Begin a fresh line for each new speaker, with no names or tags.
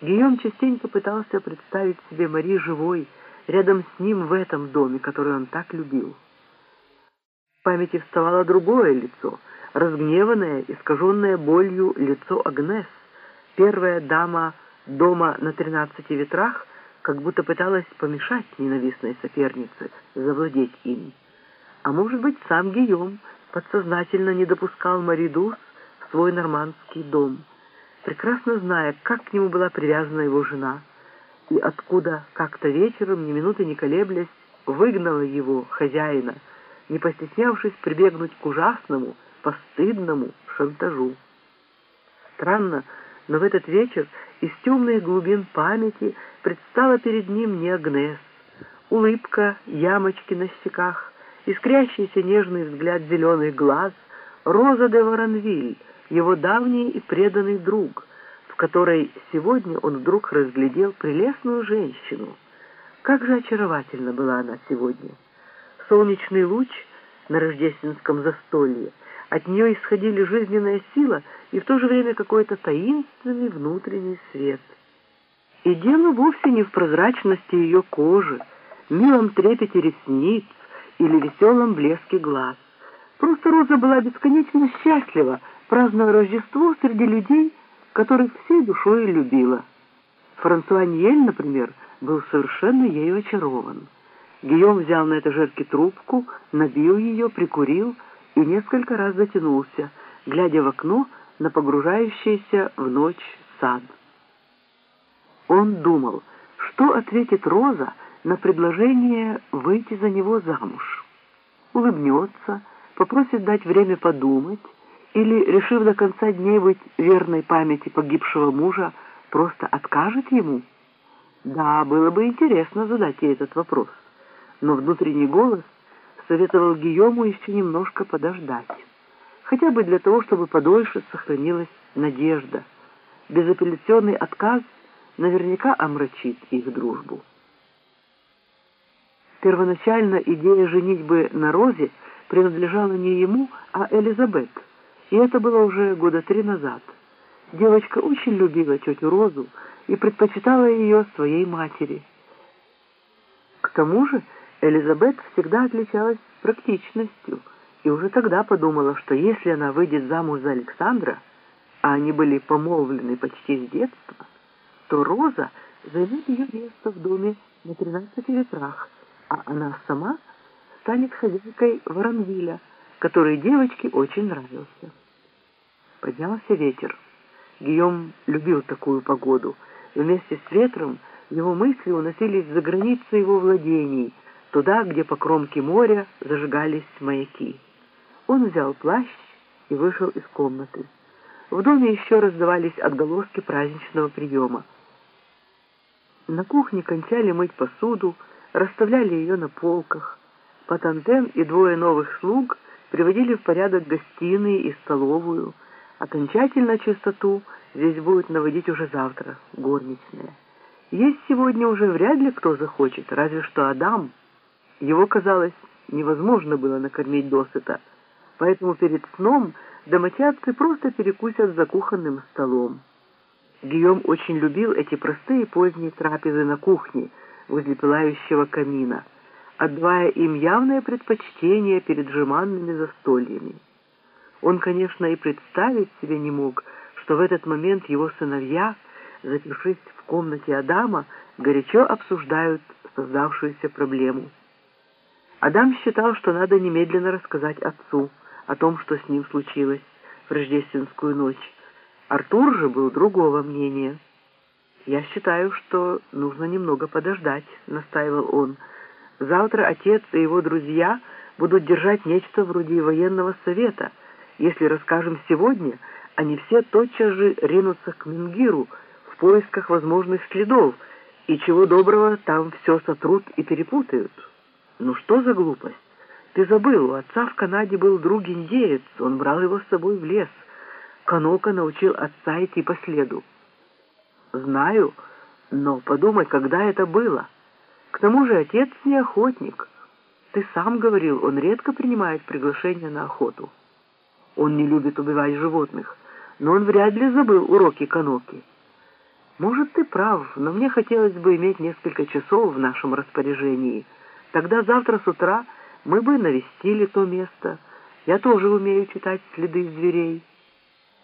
Гийом частенько пытался представить себе Мари живой, рядом с ним в этом доме, который он так любил. В памяти вставало другое лицо, разгневанное, искаженное болью лицо Агнес, первая дама дома на тринадцати ветрах, как будто пыталась помешать ненавистной сопернице завладеть им. А может быть, сам Гийом подсознательно не допускал Маридус в свой нормандский дом, прекрасно зная, как к нему была привязана его жена, и откуда как-то вечером, ни минуты не колеблясь, выгнала его, хозяина, не постеснявшись прибегнуть к ужасному, постыдному шантажу. Странно, но в этот вечер из темных глубин памяти предстала перед ним не Агнес. Улыбка, ямочки на щеках, искрящийся нежный взгляд зеленых глаз, Роза де Воронвиль, его давний и преданный друг, в которой сегодня он вдруг разглядел прелестную женщину. Как же очаровательна была она сегодня! Солнечный луч на рождественском застолье, от нее исходили жизненная сила и в то же время какой-то таинственный внутренний свет. И дело вовсе не в прозрачности ее кожи, милом трепете ресниц или веселом блеске глаз. Просто Роза была бесконечно счастлива, празднуя Рождество среди людей, которых всей душой любила. Франсуа Ниель, например, был совершенно ею очарован. Гийом взял на это жерке трубку, набил ее, прикурил и несколько раз затянулся, глядя в окно на погружающийся в ночь сад. Он думал, что ответит Роза на предложение выйти за него замуж. Улыбнется, попросит дать время подумать, или, решив до конца дней быть верной памяти погибшего мужа, просто откажет ему? Да, было бы интересно задать ей этот вопрос, но внутренний голос советовал Гийому еще немножко подождать, хотя бы для того, чтобы подольше сохранилась надежда. Безапелляционный отказ наверняка омрачит их дружбу. Первоначально идея женитьбы на Розе принадлежала не ему, а Элизабет – и это было уже года три назад. Девочка очень любила тетю Розу и предпочитала ее своей матери. К тому же Элизабет всегда отличалась практичностью и уже тогда подумала, что если она выйдет замуж за Александра, а они были помолвлены почти с детства, то Роза займет ее место в доме на тринадцати ветрах, а она сама станет хозяйкой Воронвиля, который девочке очень нравился. Поднялся ветер. Гийом любил такую погоду, вместе с ветром его мысли уносились за границы его владений, туда, где по кромке моря зажигались маяки. Он взял плащ и вышел из комнаты. В доме еще раздавались отголоски праздничного приема. На кухне кончали мыть посуду, расставляли ее на полках. Патантен и двое новых слуг приводили в порядок гостиные и столовую, Окончательно чистоту здесь будет наводить уже завтра, горничная. Есть сегодня уже вряд ли кто захочет, разве что Адам. Его, казалось, невозможно было накормить досыта, поэтому перед сном домочадцы просто перекусят за кухонным столом. Гийом очень любил эти простые поздние трапезы на кухне, возле пылающего камина, отдавая им явное предпочтение перед жеманными застольями. Он, конечно, и представить себе не мог, что в этот момент его сыновья, запершись в комнате Адама, горячо обсуждают создавшуюся проблему. Адам считал, что надо немедленно рассказать отцу о том, что с ним случилось в рождественскую ночь. Артур же был другого мнения. «Я считаю, что нужно немного подождать», — настаивал он. «Завтра отец и его друзья будут держать нечто вроде военного совета — если расскажем сегодня, они все тотчас же ринутся к Мингиру в поисках возможных следов, и чего доброго там все сотрут и перепутают. Ну что за глупость? Ты забыл, у отца в Канаде был друг индеец, он брал его с собой в лес. Канока научил отца идти по следу. Знаю, но подумай, когда это было. К тому же отец не охотник. Ты сам говорил, он редко принимает приглашение на охоту. Он не любит убивать животных, но он вряд ли забыл уроки Каноки. Может, ты прав, но мне хотелось бы иметь несколько часов в нашем распоряжении. Тогда завтра с утра мы бы навестили то место. Я тоже умею читать следы зверей».